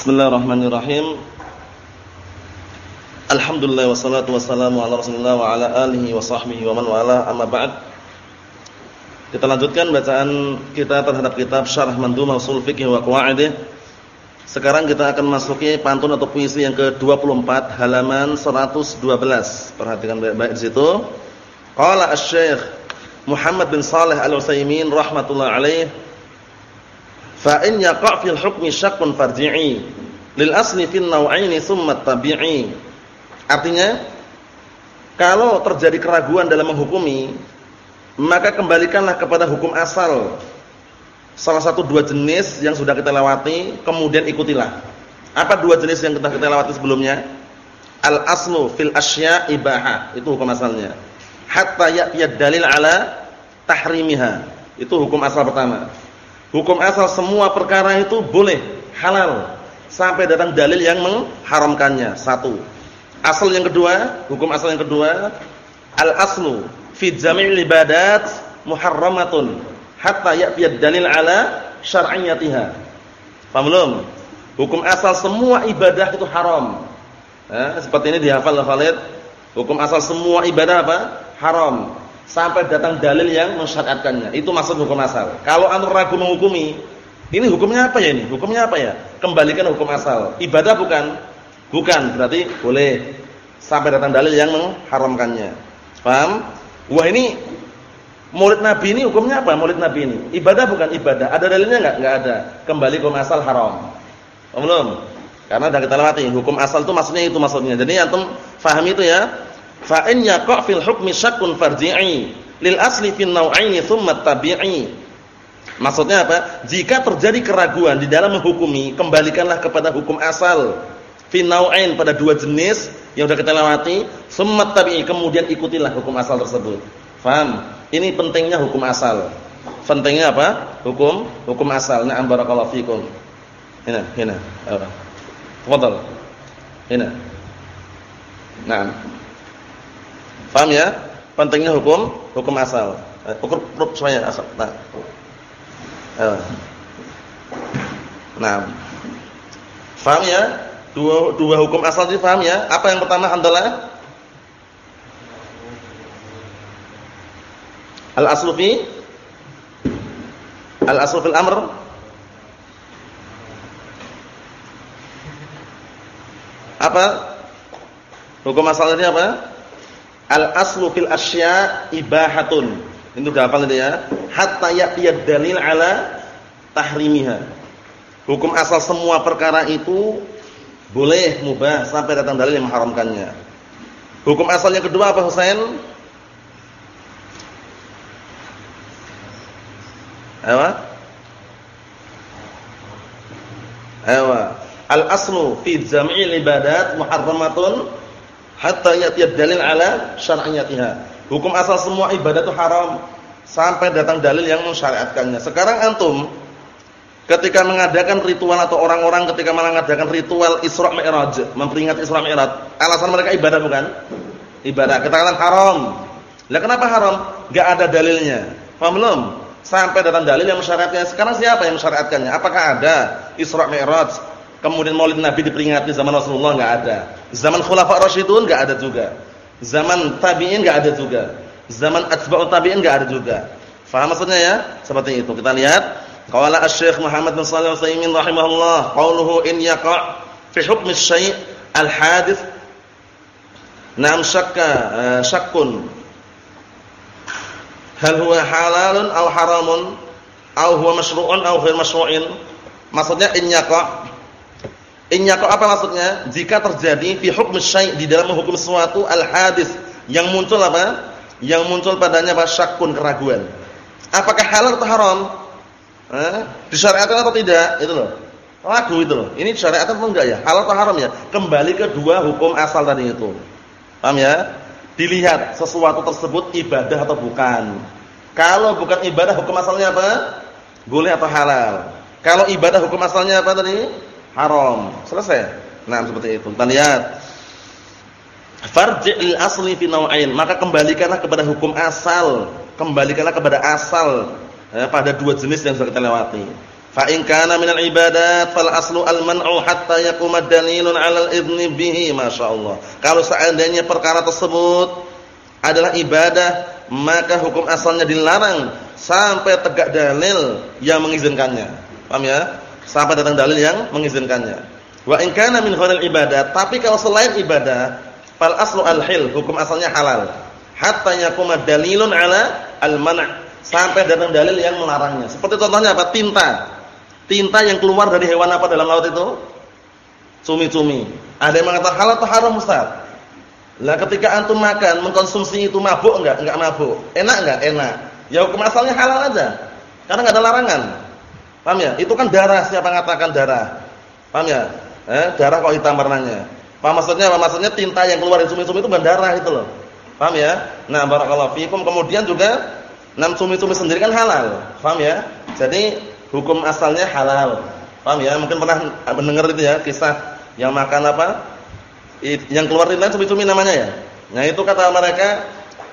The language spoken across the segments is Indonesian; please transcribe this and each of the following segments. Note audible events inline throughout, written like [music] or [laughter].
Bismillahirrahmanirrahim. Alhamdulillah wassalatu wassalamu ala Rasulillah wa ala alihi wa sahbihi wa man wala amma ba'd. Kita lanjutkan bacaan kita terhadap kitab Syarah Mandhumah Ushul Fiqh wa Qawaidih. Sekarang kita akan masuki pantun atau puisi yang ke-24 halaman 112. Perhatikan baik-baik di situ. Qala Asy-Syaikh Muhammad bin Shalih Al-Utsaimin rahimatullah alaih Fa in yaqa' fil hukmi syakkun farji'i lil asli fil naw'aini tsumma tabi'i. Artinya kalau terjadi keraguan dalam menghukumi maka kembalikanlah kepada hukum asal. Salah satu dua jenis yang sudah kita lewati kemudian ikutilah. Apa dua jenis yang kita kita lewati sebelumnya? Al aslu fil asya ibaha, itu hukum asalnya. Hatta ya'tiya dalil ala tahrimiha. Itu hukum asal pertama. Hukum asal semua perkara itu boleh, halal sampai datang dalil yang mengharamkannya. Satu. Asal yang kedua, hukum asal yang kedua, al aslu fi jami'il ibadat muharramatun hatta ya'ti dalil ala syar'iyyatiha. Paham belum? Hukum asal semua ibadah itu haram. Eh, seperti ini dihafal Khalid. Hukum asal semua ibadah apa? Haram sampai datang dalil yang mensyariatkannya. Itu maksud hukum asal. Kalau antum ragu menghukumi, ini hukumnya apa ya ini? Hukumnya apa ya? Kembalikan hukum asal. Ibadah bukan? Bukan, berarti boleh sampai datang dalil yang mengharamkannya. Paham? Wah, ini Maulid Nabi ini hukumnya apa? Maulid Nabi ini ibadah bukan ibadah. Ada dalilnya enggak? Enggak ada. Kembali hukum asal haram. Belum? Karena sudah kita lewati hukum asal itu maksudnya itu maksudnya. Jadi antum faham itu ya. Fa in yaqa' fil hukmi syakkun farji'i lil asli fil naw'aini tsumma tabi'i. Maksudnya apa? Jika terjadi keraguan di dalam menghukumi, kembalikanlah kepada hukum asal. Fi naw'ain pada dua jenis yang sudah kita lewati, tsumma tabi'i, kemudian ikutilah hukum asal tersebut. Faham? Ini pentingnya hukum asal. Pentingnya apa? Hukum hukum asal. Na'am barakallahu fikum. Hina, hina. Tafadhal. Hina. Naam. Paham ya? Pentingnya hukum hukum asal. Eh, ukur proof semuanya asal. Nah. Eh. Nah. Paham ya? Dua dua hukum asal ini paham ya? Apa yang pertama adalah Al-aslu fi Al-aslu fil amr Apa? Hukum asalnya apa? Al aslu fil asya ibahatun. Itu udah hafal itu ya. Hatta ya'tiyad dalil ala tahrimiha. Hukum asal semua perkara itu boleh mubah sampai datang dalil yang mengharamkannya. Hukum asalnya kedua apa Husain? Apa? Ewa. Al aslu fi jami'il ibadat muharramatun hatta yatiyad dalil ala syar'iyyatiha. Hukum asal semua ibadah itu haram sampai datang dalil yang mensyariatkannya. Sekarang antum ketika mengadakan ritual atau orang-orang ketika mengadakan ritual Isra Mi'raj, memperingati Isra Mi'raj, alasan mereka ibadah bukan? Ibadah. Kita katakan haram. Lah kenapa haram? Enggak ada dalilnya. Paham belum? Sampai datang dalil yang mensyariatkannya. Sekarang siapa yang mensyariatkannya? Apakah ada Isra Mi'raj? Kemudian Maulid Nabi diperingati zaman Rasulullah enggak ada. Zaman Khulafa Rasyidun enggak ada juga. Zaman tabi'in enggak ada juga. Zaman atba'ut tabi'in enggak ada juga. Faham maksudnya ya? Seperti itu. Kita lihat qala Asy-Syaikh Muhammad bin Shalih Al-Utsaimin rahimahullah, qauluhu in yaqa' fi hukmi syai' al-hadits Naam syakka uh, syakkun Hal huwa halalun aw haramun aw huwa masyru'un aw ghair masyru'in Maksudnya in yaqa' Inyako apa maksudnya? Jika terjadi fi hukm syai' di dalam menghukum sesuatu al-hadis yang muncul apa? Yang muncul padanya apa? Syakun keraguan. Apakah halal atau haram? Eh? Disyariatkan atau tidak? Itu loh. Ragu itu loh. Ini disyariatkan atau enggak ya? Halal atau haram ya? Kembali ke dua hukum asal tadi itu. Paham ya? Dilihat sesuatu tersebut ibadah atau bukan. Kalau bukan ibadah hukum asalnya apa? Boleh atau halal. Kalau ibadah hukum asalnya apa tadi? Haram. Selesai. Nah, seperti itu. Kita lihat. Farji'il asli fi naw'ain, maka kembalikanlah kepada hukum asal, kembalikanlah kepada asal ya, pada dua jenis yang sudah kita lewati. Fa in kana minal ibadat fal aslu al man'u hatta yaquma dalilun 'ala al idzni bihi masyaallah. Kalau seandainya perkara tersebut adalah ibadah, maka hukum asalnya dilarang sampai tegak dalil yang mengizinkannya. Paham ya? Sampai datang dalil yang mengizinkannya. Wa in kana min ibadat, tapi kalau selain ibadah, fal aslu al hil, hukum asalnya halal. Hatta yaquma dalilun 'ala al man' sampai datang dalil yang melarangnya. Seperti contohnya apa? Tinta tinta yang keluar dari hewan apa dalam laut itu? Cumi-cumi. Ada yang mengatakan halal atau haram Ustaz? Lah ketika antum makan, mengkonsumsi itu mabuk enggak? Enggak mabuk. Enak enggak? Enak. Ya hukum asalnya halal aja. Karena enggak ada larangan. Paham ya? Itu kan darah, siapa mengatakan darah? Paham ya? Eh, darah kok hitam warnanya. Paham maksudnya apa? Maksudnya tinta yang keluar dari cumi-cumi itu bukan darah itu loh. Paham ya? Nah, barakallahu fikum. Kemudian juga enam cumi-cumi sendiri kan halal. Paham ya? Jadi hukum asalnya halal. Paham ya? Mungkin pernah mendengar itu ya kisah yang makan apa? Yang keluar tinta cumi-cumi namanya ya. Nah, itu kata mereka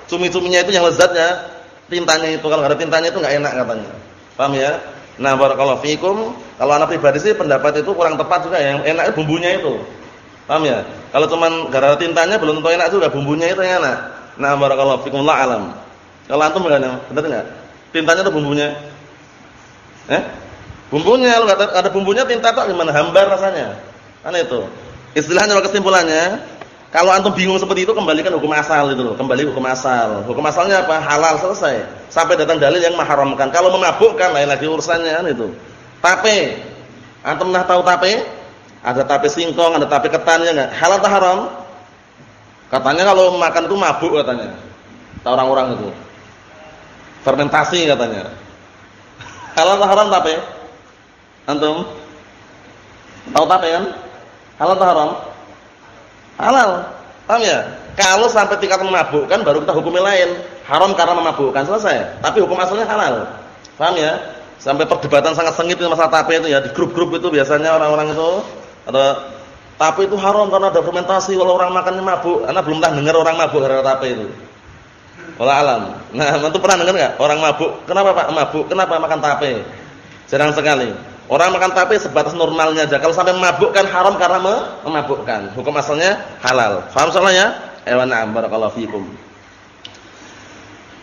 cumi-cuminya itu yang lezatnya tintanya itu kalau enggak ada tintanya itu enggak enak katanya. Paham ya? Nah, barakallahu fikum. Kalau anak pribadi sih pendapat itu kurang tepat juga yang enak bumbunya itu. Paham ya? Kalau cuman gara-gara tintanya belum tentu enak juga, bumbunya itu yang enak. Nah, barakallahu fikum la alam. Kalau antum bagaimana? Benar enggak? Tintanya atau bumbunya? Eh? Bumbunya, kalau ada, bumbunya tinta kok gimana? Hambar rasanya. Kan itu. Istilahnya kesimpulannya, kalau antum bingung seperti itu kembalikan hukum asal itu loh, kembali hukum asal. Hukum asalnya apa? Halal selesai. Sampai datang dalil yang mengharamkan. Kalau memabukkan lain lagi urusannya kan itu. Tape. Antum pernah tahu tape? Ada tape singkong, ada tape ketan ya enggak? Halal atau haram? Katanya kalau makan itu mabuk katanya. Tahu orang-orang itu. Fermentasi katanya. Halal atau haram tape? Antum? Tahu tape kan? Halal atau haram? Halal. Paham ya? Kalau sampai tingkat memabukkan baru kita hukumnya lain. Haram karena memabukkan selesai. Tapi hukum asalnya halal. Paham ya? Sampai perdebatan sangat sengit masalah tape itu ya di grup-grup itu biasanya orang-orang itu ada tape itu haram karena ada fermentasi kalau orang makannya mabuk. Karena belum pernah dengar orang mabuk karena tape itu. Wala alam. Nah, antum pernah dengar enggak orang mabuk? Kenapa Pak mabuk? Kenapa makan tape? Jarang sekali. Orang makan tape sebatas normalnya aja. Kalau sampai mabuk haram karena memabukkan. Hukum asalnya halal. Faham soalnya? Ewan barakallahu fikum.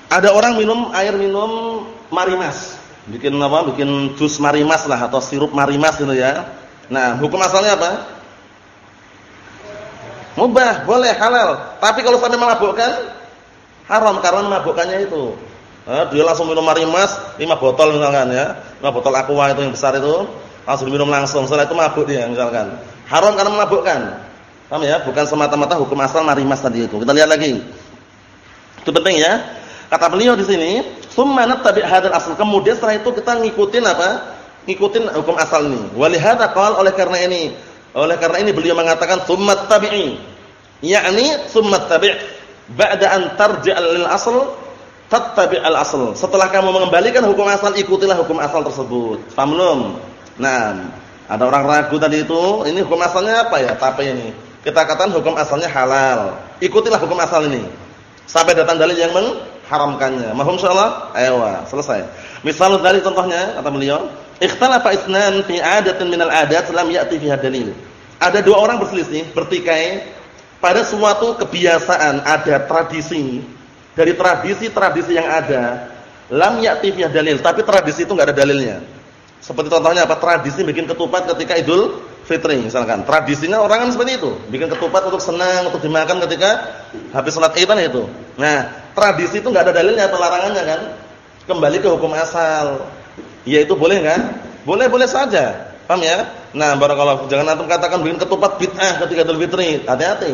Ada orang minum air minum marimas. Bikin apa? Bikin jus marimas lah atau sirup marimas gitu ya. Nah, hukum asalnya apa? Mubah, boleh, halal. Tapi kalau sampai memabukkan Haram karena mabukkannya itu. Nah, dia langsung minum marimas 5 botol misalkan ya. 5 botol aqua itu yang besar itu, langsung minum langsung. Setelah itu mabuk dia misalkan. Haram karena memabukkan. Paham ya? Bukan semata-mata hukum asal marimas tadi itu. Kita lihat lagi. Itu penting ya. Kata beliau di sini, "Tsumma nattabi' hadzal asal." Kemudian setelah itu kita ngikutin apa? Ngikutin hukum asal ini. Walihada qala oleh karena ini, oleh karena ini beliau mengatakan tsumma tabi'i. Yakni tsumma tabi' ba'da an tarji'al lil asl tattabi' al asl. Setelah kamu mengembalikan hukum asal, ikutilah hukum asal tersebut. Paham belum? Nah, ada orang ragu tadi itu, ini hukum asalnya apa ya? Tape ini. Kita katakan hukum asalnya halal. Ikutilah hukum asal ini. Sampai datang dalil yang mengharamkannya. Mahum insyaallah? Ayo, selesai. Misal dari contohnya kata beliau, ikhtalafa isnan fi adatin minal adat lam ya'ti fiha dalil. Ada dua orang berselisih, bertikai pada suatu kebiasaan ada tradisi dari tradisi-tradisi yang ada lam ya'ti dalil tapi tradisi itu enggak ada dalilnya seperti contohnya apa tradisi bikin ketupat ketika Idul Fitri misalkan tradisinya orang kan seperti itu bikin ketupat untuk senang untuk dimakan ketika habis sholat Id kan itu nah tradisi itu enggak ada dalilnya atau larangannya kan kembali ke hukum asal yaitu boleh kan boleh-boleh saja Paham ya? Nah, barakallahu jangan antum katakan bikin ketupat bid'ah ketika Idul Fitri. Hati-hati.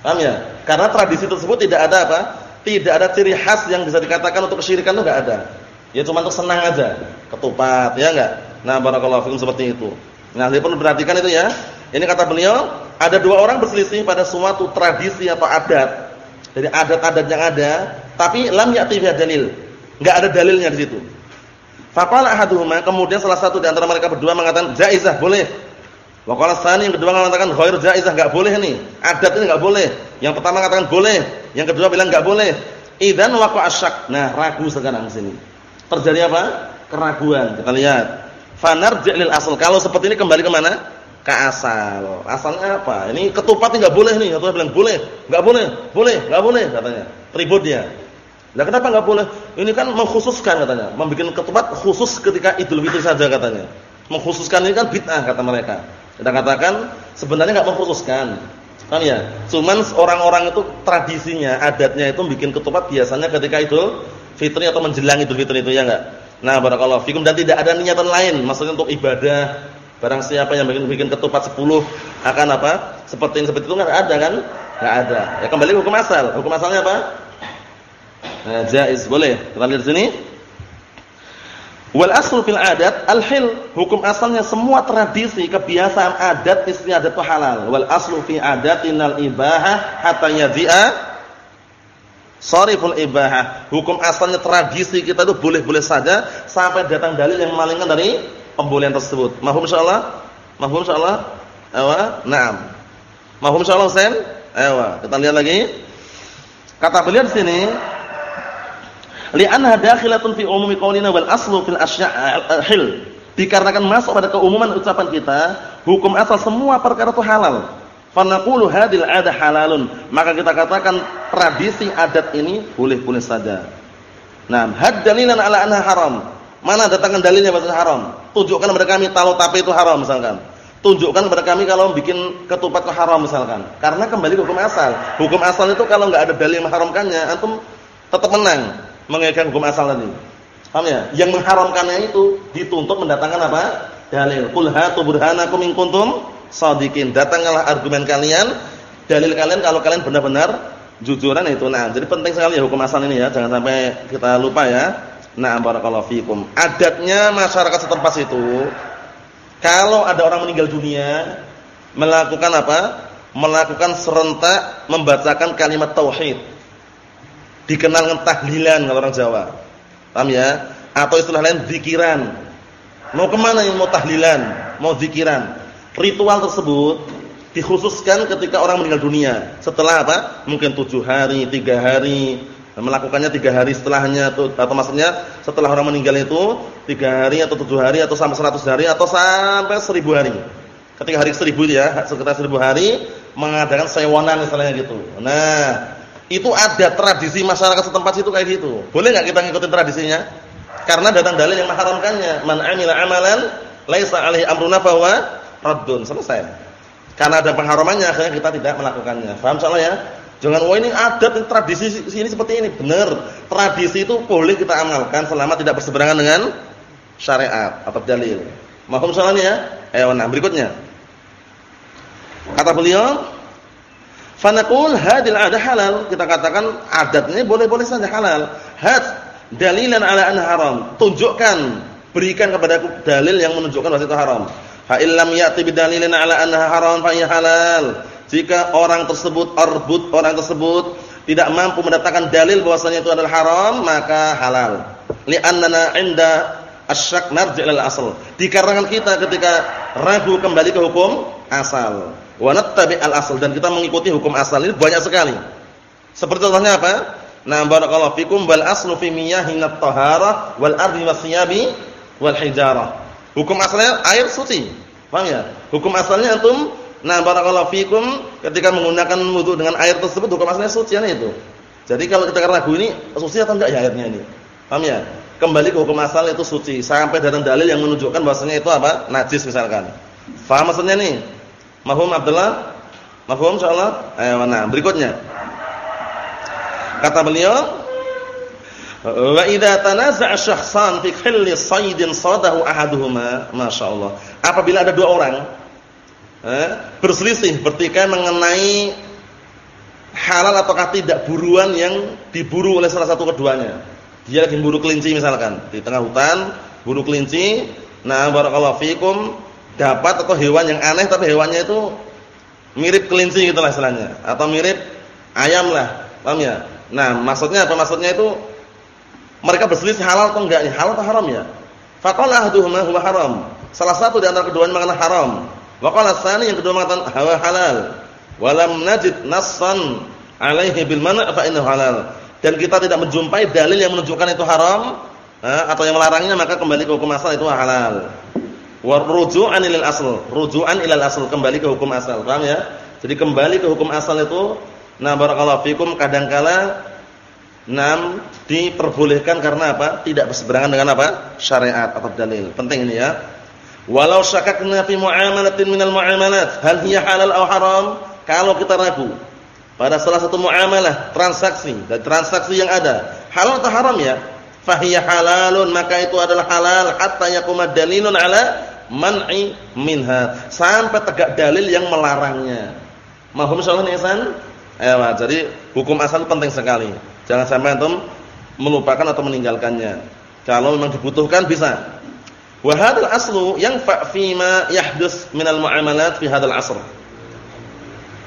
Paham ya? Karena tradisi tersebut tidak ada apa? Tidak ada ciri khas yang bisa dikatakan untuk kesyirikan itu enggak ada. Ya cuma untuk senang aja. Ketupat, ya enggak? Nah, barakallahu fikum seperti itu. Nah, dia perlu perhatikan itu ya. Ini kata beliau, ada dua orang berselisih pada suatu tradisi atau adat. Jadi adat-adat yang ada, tapi lam ya'ti dalil. Enggak ada dalilnya di situ. Faqala ahaduhuma, kemudian salah satu di antara mereka berdua mengatakan jaizah, boleh. Wa qala yang kedua mengatakan ghair jaizah, enggak boleh nih. Adat ini enggak boleh. Yang pertama mengatakan boleh, yang kedua bilang enggak boleh. Idzan waqa asyak. Nah, ragu sekarang di sini. Terjadi apa? Keraguan. Kita lihat. Fanarji' lil asal. Kalau seperti ini kembali ke mana? Ke asal. Asalnya apa? Ini ketupat enggak boleh nih. Atau bilang boleh, enggak boleh, boleh, enggak boleh katanya. Ribut dia. Lah kenapa enggak boleh? Ini kan mengkhususkan katanya, membuat ketupat khusus ketika Idul Fitri saja katanya. Mengkhususkan ini kan bid'ah kata mereka. Kita katakan sebenarnya enggak mengkhususkan. Kan ya? Cuman orang-orang itu tradisinya, adatnya itu bikin ketupat biasanya ketika Idul Fitri atau menjelang Idul Fitri itu ya enggak? Nah, barakallahu fikum dan tidak ada niatan lain, maksudnya untuk ibadah. Barang siapa yang bikin bikin ketupat 10 akan apa? Seperti yang seperti itu enggak ada kan? Enggak ada. Ya kembali hukum asal. Hukum asalnya apa? Nah, jaiz boleh. Kita lihat sini. Wal aslu fil adat al-hil. Hukum asalnya semua tradisi, kebiasaan adat istiadat itu halal. Wal aslu fi adatinal ibahah hatta yadhi'a Soriful ibahah. Hukum asalnya tradisi kita itu boleh-boleh saja sampai datang dalil yang memalingkan dari pembolehan tersebut. Mahum insyaallah? Mahum insyaallah? Ewa, na'am. Mahum insyaallah Husain? Ewa, kita lihat lagi. Kata beliau di sini, li'annaha dakhilatun fi umumi qaulina wal aslu fil asya'il. Dikarenakan masuk pada keumuman ucapan kita, hukum asal semua perkara itu halal. Fanaqulu hadil ada halalun. Maka kita katakan tradisi adat ini boleh-boleh saja. Nah, had dalilan ala anha haram. Mana datangkan dalilnya bahwa haram? Tunjukkan kepada kami kalau tape itu haram misalkan. Tunjukkan kepada kami kalau bikin ketupat itu haram misalkan. Karena kembali ke hukum asal. Hukum asal itu kalau enggak ada dalil yang mengharamkannya, antum tetap menang mengekalkan hukum asal tadi. Paham ya? Yang mengharamkannya itu dituntut mendatangkan apa? Dalil. Qul hatu burhanakum in kuntum sadiqin. Datanglah argumen kalian, dalil kalian kalau kalian benar-benar jujuran itu. Nah, jadi penting sekali ya hukum asal ini ya, jangan sampai kita lupa ya. Nah, barakallahu fikum. Adatnya masyarakat setempat itu kalau ada orang meninggal dunia melakukan apa? Melakukan serentak membacakan kalimat tauhid. Dikenal dengan tahlilan kalau orang Jawa. Paham ya? Atau istilah lain zikiran. Mau ke mana yang mau tahlilan? Mau zikiran? ritual tersebut dikhususkan ketika orang meninggal dunia. Setelah apa? Mungkin tujuh hari, tiga hari, melakukannya tiga hari setelahnya atau, atau maksudnya setelah orang meninggal itu tiga hari atau tujuh hari atau sampai seratus hari atau sampai seribu hari. Ketika hari seribu ya, sekitar seribu hari mengadakan sewanan misalnya gitu. Nah, itu ada tradisi masyarakat setempat itu kayak gitu. Boleh nggak kita ngikutin tradisinya? Karena datang dalil yang mengharamkannya. Man amila amalan laisa alaihi amruna fahuwa raddun, selesai. Karena ada pengharamannya akhirnya kita tidak melakukannya. Paham soalnya ya? Jangan wah ini adat ini tradisi sini seperti ini. Benar. Tradisi itu boleh kita amalkan selama tidak berseberangan dengan syariat atau dalil. Mahum soalnya ya? Eh, nah berikutnya. Kata beliau, "Fanaqul hadil ada halal." Kita katakan adatnya boleh-boleh saja halal. Had dalilan ala an haram. Tunjukkan, berikan kepada aku dalil yang menunjukkan bahwa itu haram. Fa illam ya'ti bidalilin ala annaha haram fa halal. Jika orang tersebut arbut orang tersebut tidak mampu mendatangkan dalil bahwasanya itu adalah haram, maka halal. Li'annana 'inda asyak narji' asal. Dikarenakan kita ketika ragu kembali ke hukum asal. Wa nattabi al asal dan kita mengikuti hukum asal ini banyak sekali. Seperti contohnya apa? Nah, barakallahu fikum wal aslu fi miyahin at-taharah wal ardi was-siyabi wal hijarah. Hukum asalnya air suci. Paham ya? Hukum asalnya antum nah barakallahu fikum ketika menggunakan wudu dengan air tersebut hukum asalnya suci ya itu. Jadi kalau kita ragu ini suci atau enggak ya airnya ini? Paham ya? Kembali ke hukum asal itu suci sampai datang dalil yang menunjukkan bahwasanya itu apa? Najis misalkan. Faham maksudnya nih? Mahum Abdullah? Mahum insyaallah? Ayo nah, berikutnya. Kata beliau Wa idza tanaza'a syakhsan fi khilli saydin sadahu ahaduhuma, masyaallah. Apabila ada dua orang eh, berselisih bertikai mengenai halal ataukah tidak buruan yang diburu oleh salah satu keduanya. Dia lagi buru kelinci misalkan di tengah hutan, buru kelinci. Nah, barakallahu fikum dapat atau hewan yang aneh tapi hewannya itu mirip kelinci gitulah istilahnya atau mirip ayam lah. Paham ya? Nah, maksudnya apa? Maksudnya itu mereka berselisih halal atau enggak halal atau haram ya. Faqala ahaduhuma huwa haram. Salah satu di antara keduanya mengatakan haram. Wa qala tsani yang kedua mengatakan huwa halal. Walam najid nassan alaihi bil mana' fa innahu halal. Dan kita tidak menjumpai dalil yang menunjukkan itu haram atau yang melarangnya maka kembali ke hukum asal itu halal. Wa ruju'an ilal asl, ruju'an ilal asl, kembali ke hukum asal. Paham ya? Jadi kembali ke hukum asal itu nah barakallahu fikum kadangkala nam diperbolehkan karena apa? Tidak berseberangan dengan apa? syariat atau dalil. Penting ini ya. Walau syakakna fi muamalatin minal muamalat, hal hiya halal atau haram? Kalau kita ragu pada salah satu muamalah, transaksi, dan transaksi yang ada, halal atau haram ya? Fahiya halalun, maka itu adalah halal hatta yaquma dalilun ala man'i minha. Sampai tegak dalil yang melarangnya. Mahum insyaallah Ihsan? Ayo, jadi hukum asal penting sekali. Jangan sampai antum melupakan atau meninggalkannya. Kalau memang dibutuhkan bisa. Wa hadzal aslu yanfa' fi ma yahdus minal muamalat fi hadzal asr.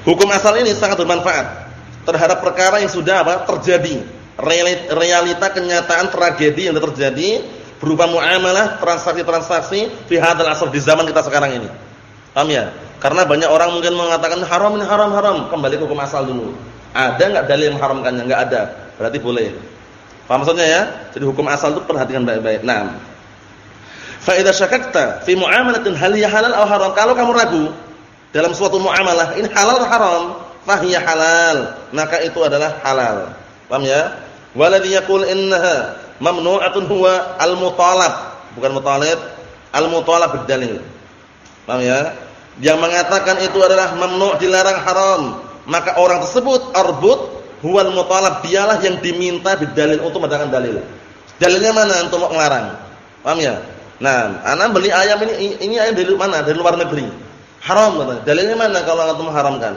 Hukum asal ini sangat bermanfaat terhadap perkara yang sudah apa? terjadi. Realita kenyataan tragedi yang terjadi berupa muamalah, transaksi-transaksi fi hadzal asr di zaman kita sekarang ini. Paham ya? Karena banyak orang mungkin mengatakan haram ini haram haram, kembali ke hukum asal dulu. Ada enggak dalil yang mengharamkannya? Enggak ada. Berarti boleh. Paham maksudnya ya? Jadi hukum asal itu perhatikan baik-baik. Nah, fa idza syakakta fi muamalatin hal hiya halal aw haram? Kalau kamu ragu dalam suatu muamalah, ini halal atau haram? Fa hiya halal. Maka itu adalah halal. Paham ya? Waladhi yaqul innaha mamnu'atun huwa al-mutalab, bukan mutalib, al-mutalab bidalil. Paham ya? Yang mengatakan itu adalah mamnu' dilarang haram, maka orang tersebut arbut huwal mutalab dialah yang diminta bidalil untuk mendatangkan dalil. Dalilnya mana untuk mau ngelarang? Paham ya? Nah, anak beli ayam ini ini ayam dari mana? Dari luar negeri. Haram katanya. Dalilnya mana kalau antum mengharamkan?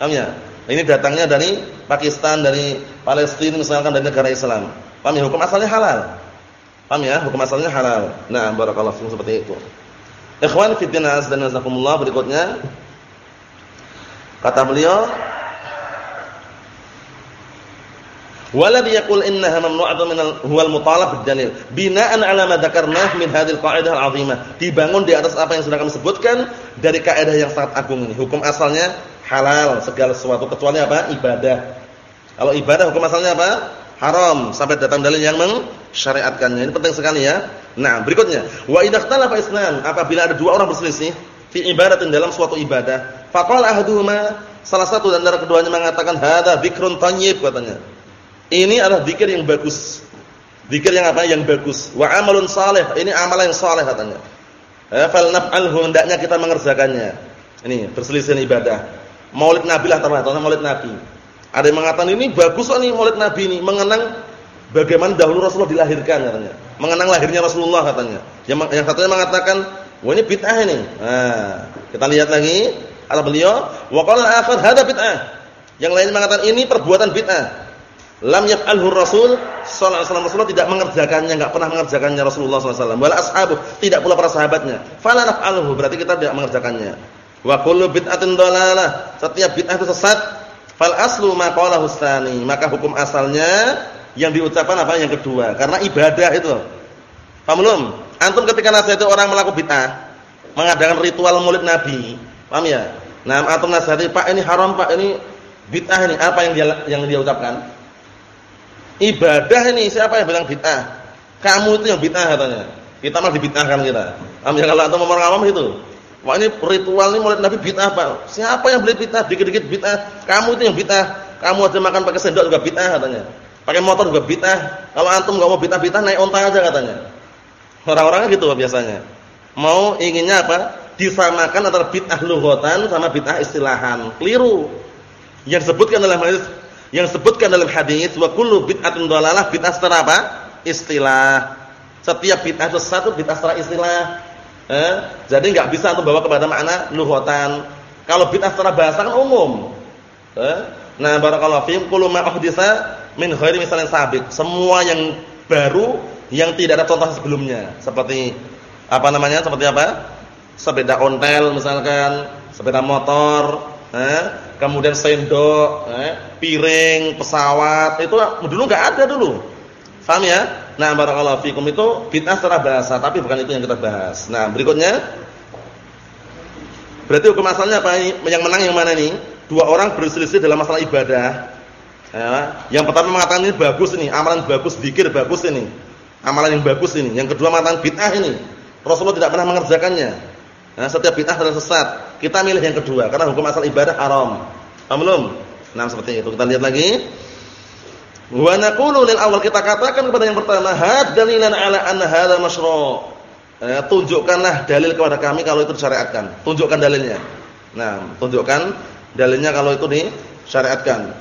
Paham ya? Ini datangnya dari Pakistan, dari Palestina misalkan dari negara Islam. Paham ya? Hukum asalnya halal. Paham ya? Hukum asalnya halal. Nah, barakallahu fikum seperti itu. Ikhwan fi din azza nazakumullah berikutnya kata beliau Waladhi yaqul innaha mamnu'atun min huwal mutalab bidalil bina'an 'ala ma dzakarnah min hadhil qa'idah al-'azimah dibangun di atas apa yang sudah kami sebutkan dari kaidah yang sangat agung ini hukum asalnya halal segala sesuatu kecuali apa ibadah kalau ibadah hukum asalnya apa haram sampai datang dalil yang mensyariatkannya ini penting sekali ya Nah, berikutnya, wa idza ikhtalafa isnan, apabila ada dua orang berselisih fi ibadatin dalam suatu ibadah, faqala ahaduhuma, salah satu dan antara keduanya mengatakan hadza dzikrun thayyib katanya. Ini adalah zikir yang bagus. Zikir yang apa? Yang bagus. Wa amalun saleh, ini amalan yang saleh katanya. Eh, fal naf'alhu hendaknya kita mengerjakannya. Ini berselisih ibadah. Maulid Nabi lah terutama Maulid Nabi. Ada yang mengatakan ini bagus nih Maulid Nabi ini mengenang bagaimana dahulu Rasulullah dilahirkan katanya mengenang lahirnya Rasulullah katanya. Yang yang satunya mengatakan, "Wah ini bid'ah ini." Nah, kita lihat lagi kata beliau, "Wa qala akhar hadza bid'ah." Yang lain mengatakan ini perbuatan bid'ah. Lam yaf'alhu Rasul sallallahu alaihi wasallam. Rasulullah tidak mengerjakannya, enggak pernah mengerjakannya Rasulullah sallallahu alaihi wasallam. Wala ashabu, tidak pula para sahabatnya. Fala naf'aluhu, berarti kita tidak mengerjakannya. Wa kullu bid'atin dhalalah. Setiap bid'ah itu sesat. Fal aslu ma qalahu Maka hukum asalnya yang diucapkan apa? Yang kedua. Karena ibadah itu. Paham belum? Antum ketika nasihati orang melakukan bid'ah mengadakan ritual maulid nabi. Paham ya? Nah antum nasihati Pak ini haram Pak. Ini bid'ah ini. Apa yang dia yang dia ucapkan? Ibadah ini. Siapa yang bilang bid'ah? Kamu itu yang bid'ah katanya. Kita malah dibid'ahkan kita. Paham ya? Kalau antum ngomong ngomong itu Wah ini ritual ini maulid nabi bid'ah Pak. Siapa yang beli bid'ah? Dikit-dikit bid'ah. Kamu itu yang bid'ah. Kamu aja makan pakai sendok juga bid'ah katanya. Pakai motor juga bid'ah. Kalau antum enggak mau bid'ah-bid'ah naik onta aja katanya. Orang-orangnya gitu biasanya. Mau inginnya apa? Disamakan antara bid'ah lughatan sama bid'ah istilahan. Keliru. Yang sebutkan dalam hadis yang sebutkan dalam hadis wa kullu bid'atin dhalalah bid'ah secara apa? Istilah. Setiap bid'ah itu satu bid'ah secara istilah. Eh? Jadi enggak bisa untuk bawa kepada makna lughatan. Kalau bid'ah secara bahasa kan umum. Eh? Nah, barakallahu fiikum kullu ma uhditsa min ghairi misalnya sabit. Semua yang baru yang tidak ada contoh sebelumnya. Seperti apa namanya? Seperti apa? Sepeda ontel misalkan, sepeda motor, eh? kemudian sendok, eh? piring, pesawat. Itu dulu enggak ada dulu. Paham ya? Nah, barakallahu fikum itu bid'ah secara bahasa, tapi bukan itu yang kita bahas. Nah, berikutnya Berarti hukum asalnya apa? Yang menang yang mana nih? Dua orang berselisih dalam masalah ibadah. Ya, yang pertama mengatakan ini bagus ini, amalan bagus, zikir bagus ini. Amalan yang bagus ini. Yang kedua mengatakan bid'ah ini. Rasulullah tidak pernah mengerjakannya. Nah, setiap bid'ah adalah sesat. Kita milih yang kedua karena hukum asal ibadah haram. Paham belum? Nah, seperti itu. Kita lihat lagi. Wa naqulu lil awal kita katakan kepada yang pertama, had dalilan ala anna hadza masyru'. Eh, tunjukkanlah dalil kepada kami kalau itu disyariatkan. Tunjukkan dalilnya. Nah, tunjukkan dalilnya kalau itu disyariatkan.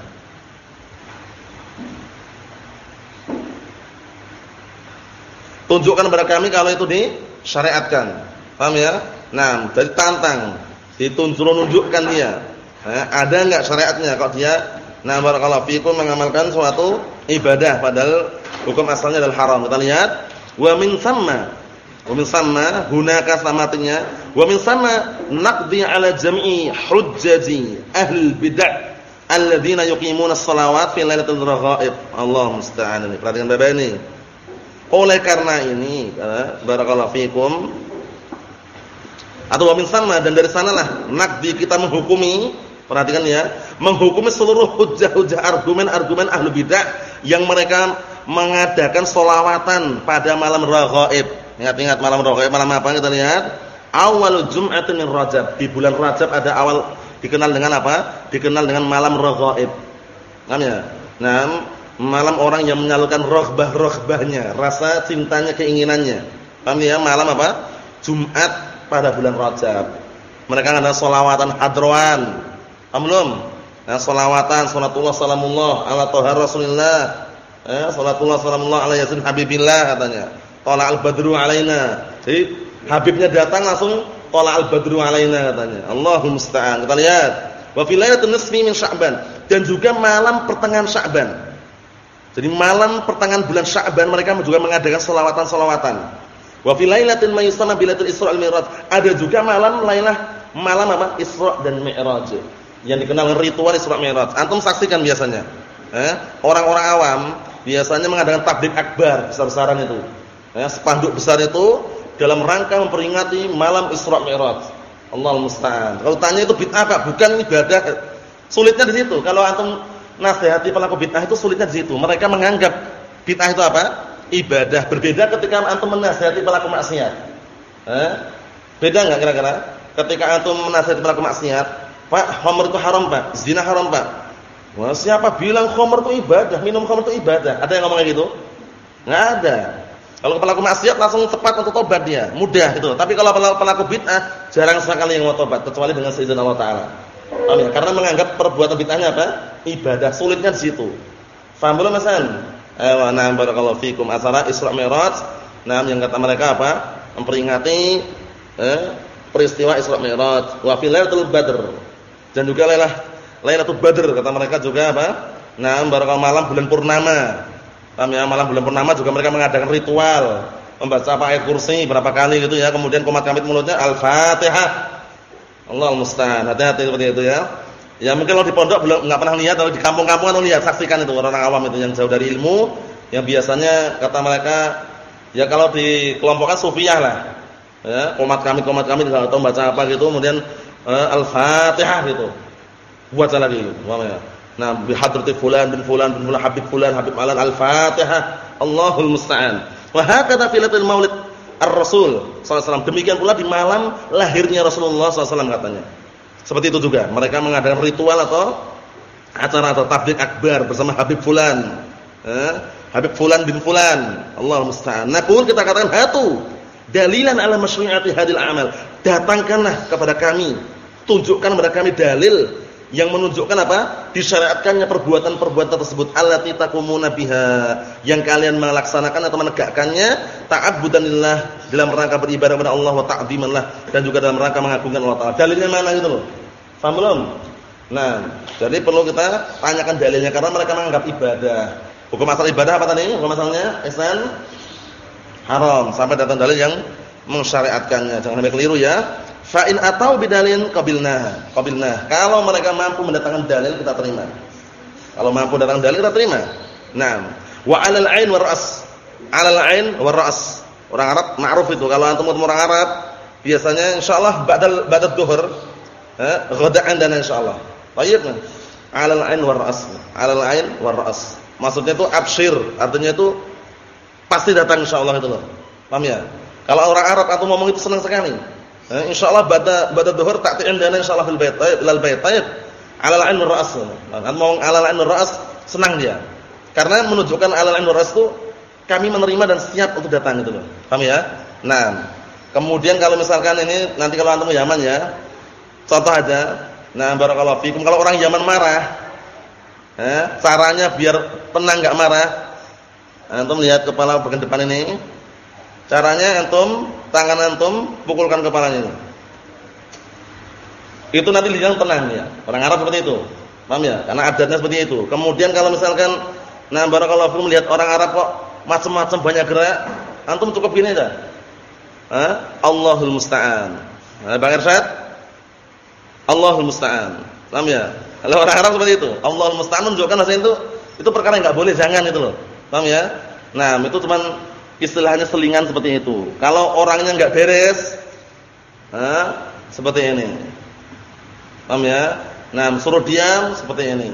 Tunjukkan kepada kami kalau itu disyariatkan. Paham ya? Nah, dari tantang, ditunjuk-nunjukkan dia. Eh, ada enggak syariatnya kok dia nah barakallahu fikum mengamalkan suatu ibadah padahal hukum asalnya adalah haram. Kita lihat wa min samma wa min samma hunaka samatinya wa min samma naqdi ala jam'i hujjaji ahli bid'ah alladzina yuqimuna as-salawat fi lailatul raghaib. Allah musta'an. Perhatikan Bapak ini. Oleh karena ini, barakallahu fikum atau wamin sama dan dari sanalah nakdi kita menghukumi perhatikan ya menghukumi seluruh hujah-hujah argumen-argumen ahlu bidah yang mereka mengadakan solawatan pada malam raghaib. Ingat-ingat malam raghaib malam apa kita lihat? Awal jum'atin min rajab. Di bulan rajab ada awal dikenal dengan apa? Dikenal dengan malam raghaib. Paham ya? Nah malam orang yang menyalurkan rohbah-rohbahnya rasa cintanya keinginannya. Paham ya? Malam apa? Jumat pada bulan Rajab. Mereka ada solawatan hadroan. Amlum. Nah, solawatan, salatullah, salamullah, ala tohar rasulillah. Eh, salatullah, salamullah, ala yasin habibillah katanya. Tola al-badru alaina. Jadi, habibnya datang langsung tola al-badru alaina katanya. Allahumma musta'an. Kita lihat. Wa fi lailatul nisfi min Sya'ban dan juga malam pertengahan Sya'ban. Jadi malam pertengahan bulan Sya'ban mereka juga mengadakan solawatan-solawatan. Wa fi lailatin ma yusamma bilatul Isra wal Mi'raj. Ada juga malam Lailah malam apa? Isra dan Mi'raj. Yang dikenal ritual Isra Mi'raj. Antum saksikan biasanya. Eh, orang-orang awam biasanya mengadakan tablik akbar besar-besaran itu. Eh, spanduk besar itu dalam rangka memperingati malam Isra Mi'raj. Allah musta'an. Kalau tanya itu bid'ah apa? Bukan ibadah. Sulitnya di situ. Kalau antum nasihati pelaku bid'ah itu sulitnya di situ. Mereka menganggap bid'ah itu apa? ibadah. Berbeda ketika antum menasihati pelaku maksiat. Eh? Beda enggak kira-kira? Ketika antum menasihati pelaku maksiat, Pak, khamr itu haram, Pak. Zina haram, Pak. Wah, siapa bilang khamr itu ibadah? Minum khamr itu ibadah. Ada yang ngomong kayak gitu? Enggak ada. Kalau pelaku maksiat langsung cepat untuk tobat dia, mudah itu. Tapi kalau pelaku bid'ah jarang sekali yang mau tobat kecuali dengan seizin Allah taala. Paham ya? Karena menganggap perbuatan bid'ahnya apa? Ibadah. Sulitnya di situ. Faham belum, Mas Ayo, nah barakallahu fikum acara Isra Mi'raj. Nah, yang kata mereka apa? Memperingati eh, peristiwa Isra Mi'raj. Wa fi Lailatul Badr. Dan juga Lailah Lailatul Badr kata mereka juga apa? Nah, barakallahu malam bulan purnama. Paham ya? Malam bulan purnama juga mereka mengadakan ritual, membaca apa ayat kursi berapa kali gitu ya. Kemudian komat kamit mulutnya Al-Fatihah. Allah musta'an. Hati-hati seperti itu ya. Ya mungkin kalau di pondok belum nggak pernah lihat, kalau di kampung-kampung atau lihat saksikan itu orang, awam itu yang jauh dari ilmu, yang biasanya kata mereka ya kalau di kelompokan sufiah lah. Ya, komat kami komat kami tidak tahu baca apa gitu, kemudian Al-Fatihah gitu. Buat lagi, paham ya? Nah, bi hadrati fulan bin fulan bin fulan habib fulan habib alan Al-Fatihah. Allahul musta'an. Wa hakadha fi maulid ar-rasul sallallahu Demikian pula di malam lahirnya Rasulullah sallallahu katanya. Seperti itu juga. Mereka mengadakan ritual atau acara atau tablik akbar bersama Habib Fulan. Eh? Habib Fulan bin Fulan. Allah musta'an. Nah, pun kita katakan hatu dalilan ala masyru'ati hadil amal. Datangkanlah kepada kami, tunjukkan kepada kami dalil yang menunjukkan apa? Disyariatkannya perbuatan-perbuatan tersebut allati taqumuna biha yang kalian melaksanakan atau menegakkannya ta'abbudan lillah dalam rangka beribadah kepada Allah wa ta'dhiman dan juga dalam rangka mengagungkan Allah Taala. Dalilnya mana gitu loh? Paham belum? Nah, jadi perlu kita tanyakan dalilnya karena mereka menganggap ibadah. Hukum asal ibadah apa tadi? Hukum asalnya ihsan haram sampai datang dalil yang mensyariatkannya. Jangan sampai keliru ya. Fa in atau bidalin qabilna. Qabilna. Kalau mereka mampu mendatangkan dalil kita terima. Kalau mampu datang dalil kita terima. Nah, wa 'alal 'ain war ra's. 'Alal 'ain war ra's. Orang Arab ma'ruf itu. Kalau antum orang Arab, biasanya insyaallah ba'dal ba'dad dhuhr, eh, ghada'an dan insyaallah. Baik kan? 'Alal 'ain war ra's. 'Alal 'ain war ra's. Maksudnya itu absyir, artinya itu pasti datang insyaallah itu loh. Paham ya? Kalau orang Arab atau ngomong itu senang sekali. Eh, insyaallah pada pada dhuhur ta'ti'in dana insyaallah fil bait ilal bait. Tayyib. Ala al-ain ra's. Kan ngomong ala al-ain ra's senang dia. Karena menunjukkan ala al-ain ra's itu kami menerima dan siap untuk datang itu loh. Paham ya? Nah, kemudian kalau misalkan ini nanti kalau antum Yaman ya. Contoh aja. Nah, barakallahu fikum kalau orang Yaman marah, eh, caranya biar tenang enggak marah. Antum lihat kepala bagian depan ini. Caranya antum, tangan antum pukulkan kepalanya ini. Itu nanti lihat tenang ya. Orang Arab seperti itu. Paham ya? Karena adatnya seperti itu. Kemudian kalau misalkan nah barakallahu fikum lihat orang Arab kok macam-macam banyak gerak, antum cukup gini aja. Hah? Allahul musta'an. Nah, Bang Irsyad? Allahul musta'an. Paham ya? Kalau orang Arab seperti itu. Allahul musta'an menunjukkan bahasa itu itu perkara yang enggak boleh, jangan itu loh. Paham ya? Nah, itu cuman istilahnya selingan seperti itu. Kalau orangnya enggak beres, ha? seperti ini. Paham ya? Nah, suruh diam seperti ini.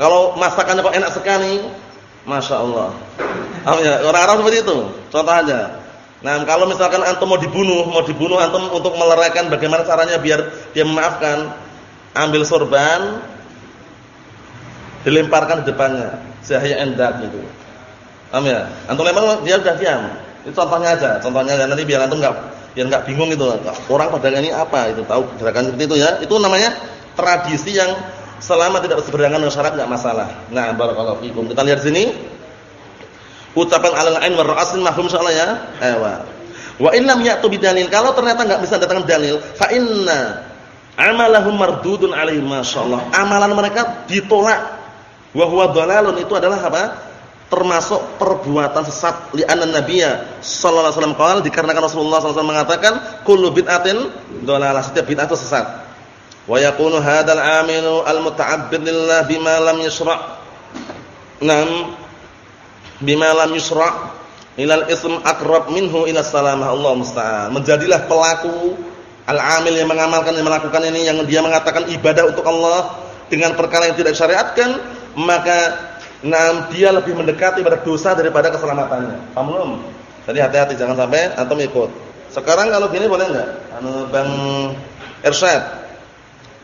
Kalau masakannya kok enak sekali, Masya Allah. Ya? Orang Arab seperti itu. Contoh aja. Nah, kalau misalkan antum mau dibunuh, mau dibunuh antum untuk meleraikan bagaimana caranya biar dia memaafkan, ambil sorban, dilemparkan di depannya, sehaya endak gitu. Paham ya? Antum lempar dia sudah diam. Itu contohnya aja, contohnya dan nanti biar antum enggak biar enggak bingung itu. Orang pada ini apa itu tahu gerakan seperti itu ya. Itu namanya tradisi yang selama tidak berseberangan dengan syarat enggak masalah. Nah, barakallahu fikum. Kita lihat sini. Ucapan alal ain wa ra'sin mafhum insyaallah ya. Ewa. Wa in lam ya'tu bidalil. Kalau ternyata enggak bisa datang dalil, fa inna amalahum mardudun alaihi masyaallah. Amalan mereka ditolak. Wa huwa dhalalun itu adalah apa? termasuk perbuatan sesat. Li'anna nabiyya sallallahu alaihi wasallam qala dikarenakan Rasulullah sallallahu alaihi wasallam mengatakan kullu bid'atin dhalalah setiap bid'ah itu sesat. Wa yakunu hadzal amilu al-muta'abbid lillah bima lam yusra' nam bima lam yusra' ilal ism aqrab minhu ila salamah. Allah musta'an. Menjadilah pelaku al-amil yang mengamalkan yang melakukan ini yang dia mengatakan ibadah untuk Allah dengan perkara yang tidak syariatkan maka nah dia lebih mendekati pada dosa daripada keselamatannya paham belum jadi hati-hati jangan sampai antum ikut sekarang kalau gini boleh enggak anu Bang Irsyad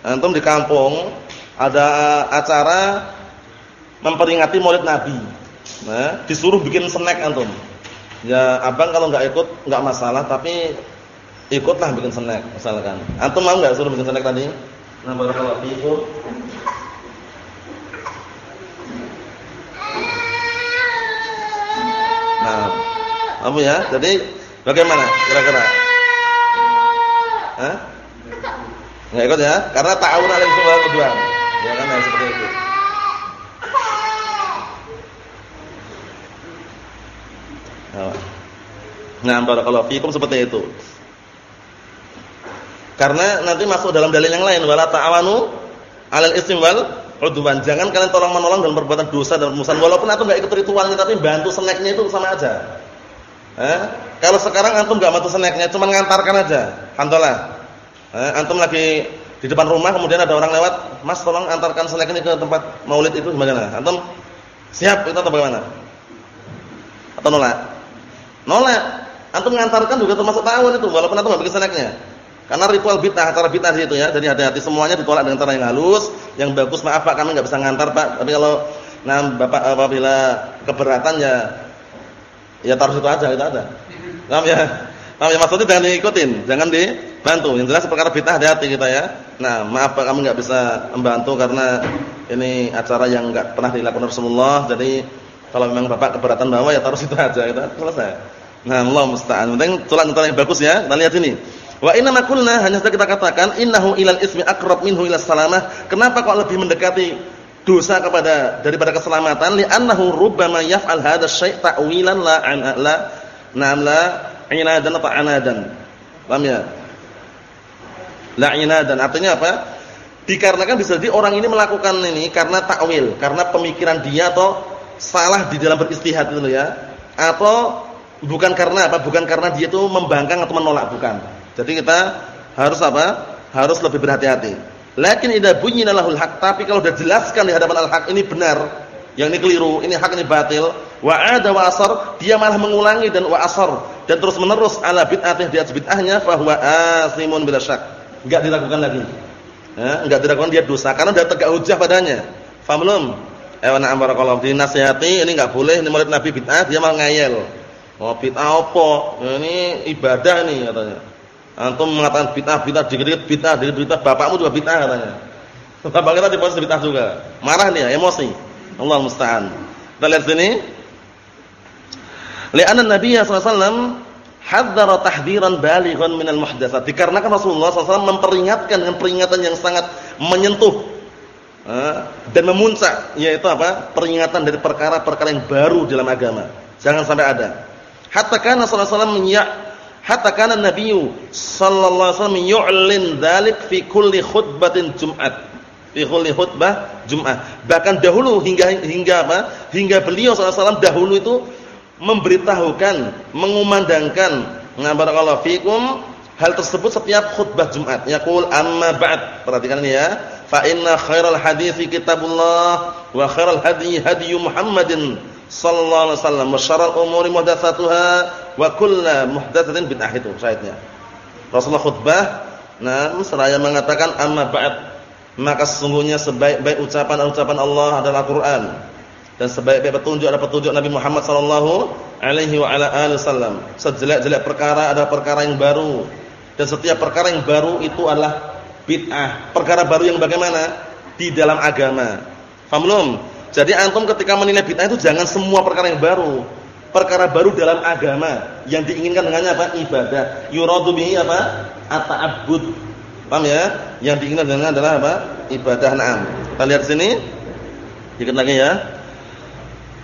Antum di kampung ada acara memperingati Maulid Nabi. Nah, disuruh bikin snack antum. Ya, abang kalau nggak ikut nggak masalah, tapi ikutlah bikin snack misalkan. Antum mau nggak suruh bikin snack tadi? Nah, barakallahu fiikum. Kamu ya. Jadi bagaimana kira-kira? Hah? Enggak ikut ya? Karena ta'awun ismi wal 'udwan. Ya kan ya seperti itu. Nah, barakallahu fikum seperti itu. Karena nanti masuk dalam dalil yang lain wala ta'awanu 'alal ismi wal 'udwan. Jangan kalian tolong menolong dalam perbuatan dosa dan permusuhan walaupun antum enggak ikut ritualnya tapi bantu seneknya itu sama aja. Eh? Kalau sekarang antum enggak bantu seneknya, cuma ngantarkan aja. Alhamdulillah. Eh, antum lagi di depan rumah kemudian ada orang lewat, "Mas, tolong antarkan snack ini ke tempat Maulid itu gimana?" Antum siap itu atau bagaimana? Atau nolak? Nolak. Antum mengantarkan juga termasuk ta'awun itu walaupun antum enggak bikin snacknya. Karena ritual bid'ah, cara bid'ah di situ ya. Jadi hati-hati semuanya ditolak dengan cara yang halus, yang bagus. Maaf Pak, kami enggak bisa ngantar, Pak. Tapi kalau nah Bapak apabila keberatan ya ya taruh situ aja, itu ada. Paham ya? Paham ya maksudnya jangan diikutin, jangan di bantu. Yang jelas perkara fitnah hati-hati kita ya. Nah, maaf kami enggak bisa membantu karena ini acara yang enggak pernah dilakukan Rasulullah. Jadi kalau memang Bapak keberatan bawa ya taruh situ aja itu selesai. Nah, Allah musta'an. Penting tulang-tulang yang bagus ya. Kita lihat sini. Wa inna ma qulna hanya saja kita katakan innahu ilal ismi aqrab minhu ila salamah. Kenapa kok lebih mendekati dosa kepada daripada keselamatan? Li'annahu rubbama yaf'al hadha syai' ta'wilan la an la na'am la inadan atau anadan. Paham ya? La'ina dan artinya apa? Dikarenakan bisa jadi orang ini melakukan ini karena takwil, karena pemikiran dia atau salah di dalam beristihad itu ya. Atau bukan karena apa? Bukan karena dia itu membangkang atau menolak, bukan. Jadi kita harus apa? Harus lebih berhati-hati. Lakin idza bunyina lahul haq, tapi kalau sudah jelaskan di hadapan al-haq ini benar, yang ini keliru, ini hak ini batil, wa ada wa asar, dia malah mengulangi dan wa asar, dan terus menerus ala bid'atih di atas bid'ahnya fahuwa asimun bila syak. Enggak diragukan lagi. Ya, enggak diragukan dia dosa karena sudah tegak hujah padanya. Faham belum? Eh na'am barakallahu dinasihati ini enggak boleh ini murid Nabi bid'ah dia malah ngayal. Oh bid'ah apa? Ini ibadah nih katanya. Antum mengatakan bid'ah bid'ah dikit-dikit bid'ah dikit-dikit bid'ah bapakmu juga bid'ah katanya. [laughs] Bapak kita posisi bid'ah juga. Marah nih ya, emosi. Allah musta'an. Kita lihat sini. Li'anna Nabi sallallahu alaihi wasallam hadzara tahdziran balighan minal muhdatsat. Dikarenakan Rasulullah SAW memperingatkan dengan peringatan yang sangat menyentuh dan memuncak yaitu apa? peringatan dari perkara-perkara yang baru dalam agama. Jangan sampai ada. Hatta kana sallallahu alaihi wasallam ya hatta kana nabiyyu sallallahu alaihi wasallam yu'lin dzalik fi kulli khutbatin jum'at. Fi kulli khutbah Jum'ah. Bahkan dahulu hingga hingga apa? Hingga beliau sallallahu dahulu itu memberitahukan, mengumandangkan, ngabarakallahu fikum hal tersebut setiap khutbah Jumat. Yaqul amma ba'd. Perhatikan ini ya. Fa inna khairal hadithi kitabullah wa khairal hadi hadi Muhammadin sallallahu alaihi wasallam wa umuri muhdatsatuha wa kullu muhdatsatin bid'ah itu syahidnya. Rasulullah khutbah nah seraya mengatakan amma ba'd. Maka sesungguhnya sebaik-baik ucapan-ucapan Allah adalah Al-Qur'an dan sebaik-baik petunjuk adalah petunjuk Nabi Muhammad sallallahu alaihi wa ala alihi wasallam. Sejelek-jelek perkara adalah perkara yang baru dan setiap perkara yang baru itu adalah bid'ah. Perkara baru yang bagaimana? Di dalam agama. Paham belum? Jadi antum ketika menilai bid'ah itu jangan semua perkara yang baru. Perkara baru dalam agama yang diinginkan dengannya apa? Ibadah. Yuradu bihi apa? At-ta'abbud. Paham ya? Yang diinginkan dengan adalah apa? Ibadah. Naam. Kita lihat sini. Dikit lagi ya.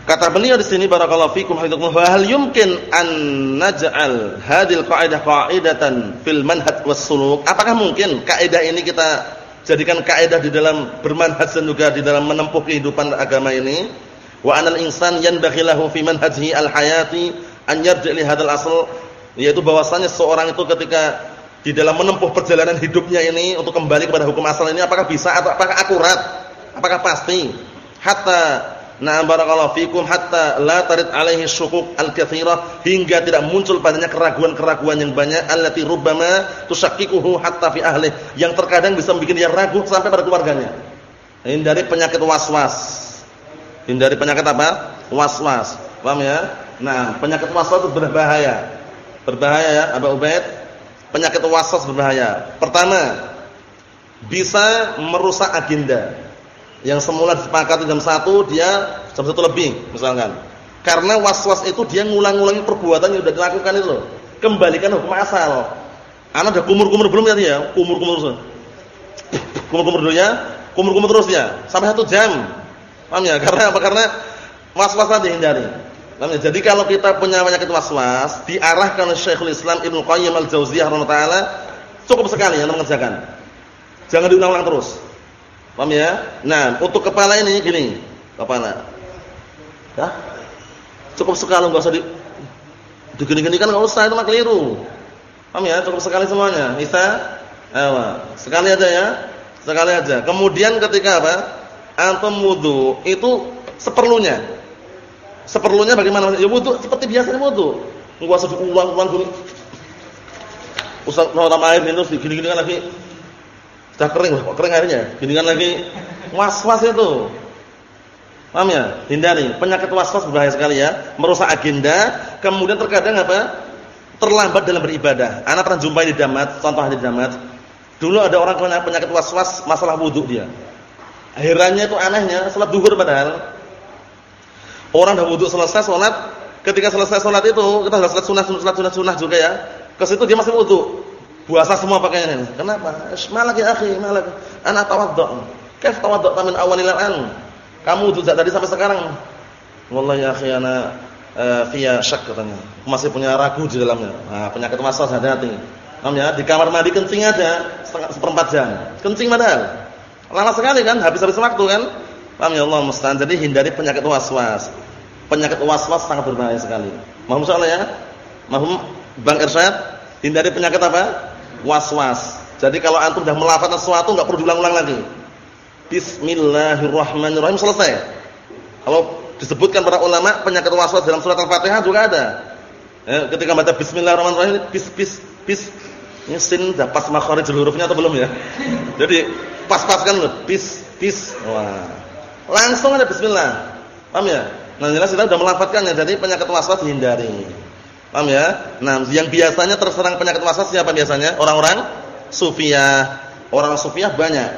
Kata beliau di sini barakallahu fikum hafizakum wa hal yumkin an naj'al hadil qa'idah qa'idatan fil manhaj was suluk? Apakah mungkin kaidah ini kita jadikan kaidah di dalam bermanhaj dan juga di dalam menempuh kehidupan agama ini? Wa anal insan yanbaghi lahu fi manhajhi al hayati an yarji' li hadzal asl yaitu bahwasanya seorang itu ketika di dalam menempuh perjalanan hidupnya ini untuk kembali kepada hukum asal ini apakah bisa atau apakah akurat? Apakah pasti? Hatta Na'am barakallahu fikum hatta la tarid alaihi syukuk al-katsirah hingga tidak muncul padanya keraguan-keraguan yang banyak allati rubbama tusakkikuhu hatta fi ahli yang terkadang bisa membuat dia ragu sampai pada keluarganya. Hindari penyakit was-was. Hindari penyakit apa? Was-was. Paham ya? Nah, penyakit was-was itu berbahaya. Berbahaya ya, Abu Ubaid. Penyakit was-was berbahaya. Pertama, bisa merusak agenda yang semula disepakati jam 1 dia jam 1 lebih misalkan. Karena was-was itu dia ngulang-ngulangi perbuatan yang sudah dilakukan itu. Kembalikan hukum asal. Anak udah kumur-kumur belum ya dia? Kumur-kumur. Kumur-kumur dulu ya, kumur-kumur terus ya sampai satu jam. Paham ya? Karena apa? Karena was-was tadi hindari. Ya? Jadi kalau kita punya penyakit was-was, diarahkan oleh Syekhul Islam Ibnu Qayyim Al-Jauziyah rahimahullah cukup sekali yang mengerjakan. Jangan diulang-ulang terus. Paham ya? Nah, untuk kepala ini gini, kepala. Ya? Cukup sekali enggak usah di digini-gini kan enggak usah itu mah keliru. Paham ya? Cukup sekali semuanya. Bisa? Ayo, sekali aja ya. Sekali aja. Kemudian ketika apa? Antum wudu itu seperlunya. Seperlunya bagaimana? Ya wudu seperti biasa wudu. Enggak usah diulang-ulang dulu. Usah ngeram air terus gini-gini kan lagi sudah kering, kok kering airnya. Ginikan lagi was-was itu. Paham ya? Hindari. Penyakit was-was berbahaya sekali ya. Merusak agenda, kemudian terkadang apa? Terlambat dalam beribadah. Anak pernah jumpai di Damat, contoh di Damat. Dulu ada orang kena penyakit was-was masalah wudhu dia. Akhirnya itu anehnya, salat duhur padahal. Orang dah wudhu selesai salat, ketika selesai salat itu, kita sudah salat sunah, sunat sunah, sunah juga ya. Ke situ dia masih wudhu. Puasa semua pakaiannya. Kenapa? Malak ya akhi, malak. Ana tawaddu. Kaif tawaddu min awalil an? Kamu wudu tadi sampai sekarang. Wallahi ya akhi ana uh, fiya syak katanya. Masih punya ragu di dalamnya. Nah, penyakit waswas hati-hati. Paham ya? Di kamar mandi kencing aja seperempat jam. Kencing padahal. Lama sekali kan, habis-habis waktu kan. Paham ya Allah musta'an. Jadi hindari penyakit waswas. Penyakit waswas sangat berbahaya sekali. Mohon soalnya ya. Mohon Bang Irsyad, hindari penyakit apa? Was-was. Jadi kalau antum sudah melafalkan sesuatu enggak perlu diulang-ulang lagi. Bismillahirrahmanirrahim selesai. Kalau disebutkan para ulama penyakit was-was dalam surat Al-Fatihah juga ada. Eh, ketika baca bismillahirrahmanirrahim bis bis bis ini sin sudah pas makhraj hurufnya atau belum ya? [laughs] Jadi pas-paskan loh, bis bis. Wah. Langsung ada bismillah. Paham ya? Nah, jelas kita sudah melafadzkannya. Jadi penyakit waswas dihindari. Paham ya? Nah, yang biasanya terserang penyakit waswas siapa biasanya? Orang-orang sufiah. Orang sufiah banyak.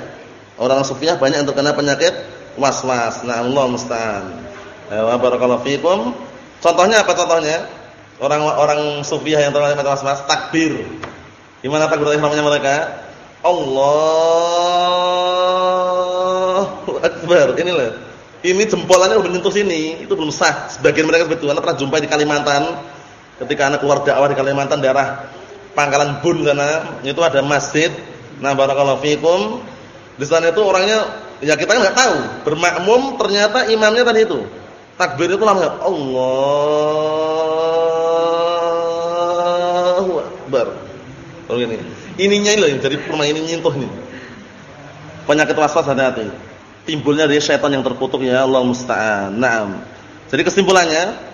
Orang sufiah banyak untuk kena penyakit waswas. Nah, Allah musta'an. Ya, barakallahu fikum. Contohnya apa contohnya? Orang-orang sufiah yang terkena penyakit waswas takbir. Gimana takbir ihramnya mereka? Allahu akbar. Inilah. Ini jempolannya udah menyentuh sini, itu belum sah. Sebagian mereka. Anak pernah jumpai di Kalimantan. Ketika anak keluar dakwah di Kalimantan daerah Pangkalan Bun sana, itu ada masjid. Nah, barakallahu fikum. Di sana itu orangnya ya kita nggak tahu. Bermakmum ternyata imamnya tadi itu. Takbir itu lama Allahu akbar. Oh ini. Ininya loh yang jadi rumah ini nyentuh ini. Penyakit waswas hati-hati. Timbulnya dari setan yang terkutuk ya Allah musta'an. Naam. Jadi kesimpulannya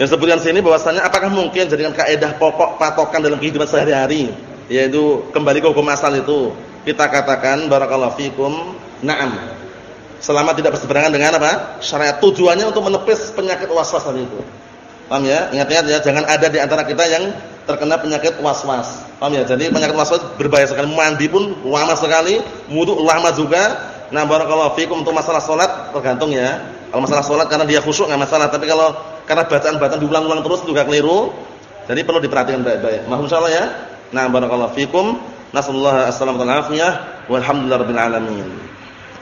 yang sebutkan sini bahwasanya apakah mungkin jadikan kaidah pokok patokan dalam kehidupan sehari-hari? Yaitu kembali ke hukum asal itu. Kita katakan barakallahu fikum na'am. Selama tidak berseberangan dengan apa? Syariat. Tujuannya untuk menepis penyakit waswas tadi itu. Paham ya? Ingat-ingat ya jangan ada di antara kita yang terkena penyakit waswas. Paham ya? Jadi penyakit waswas berbahaya sekali. Mandi pun lama sekali. Wudu lama juga nah barakallahu fikum untuk masalah salat tergantung ya. Kalau masalah salat karena dia khusyuk enggak masalah. Tapi kalau karena bacaan-bacaan diulang-ulang terus juga keliru jadi perlu diperhatikan baik-baik. Mohon insyaallah ya. Nah barakallahu fikum. Nasallahu alaihi wasallam. Walhamdulillahirabbil alamin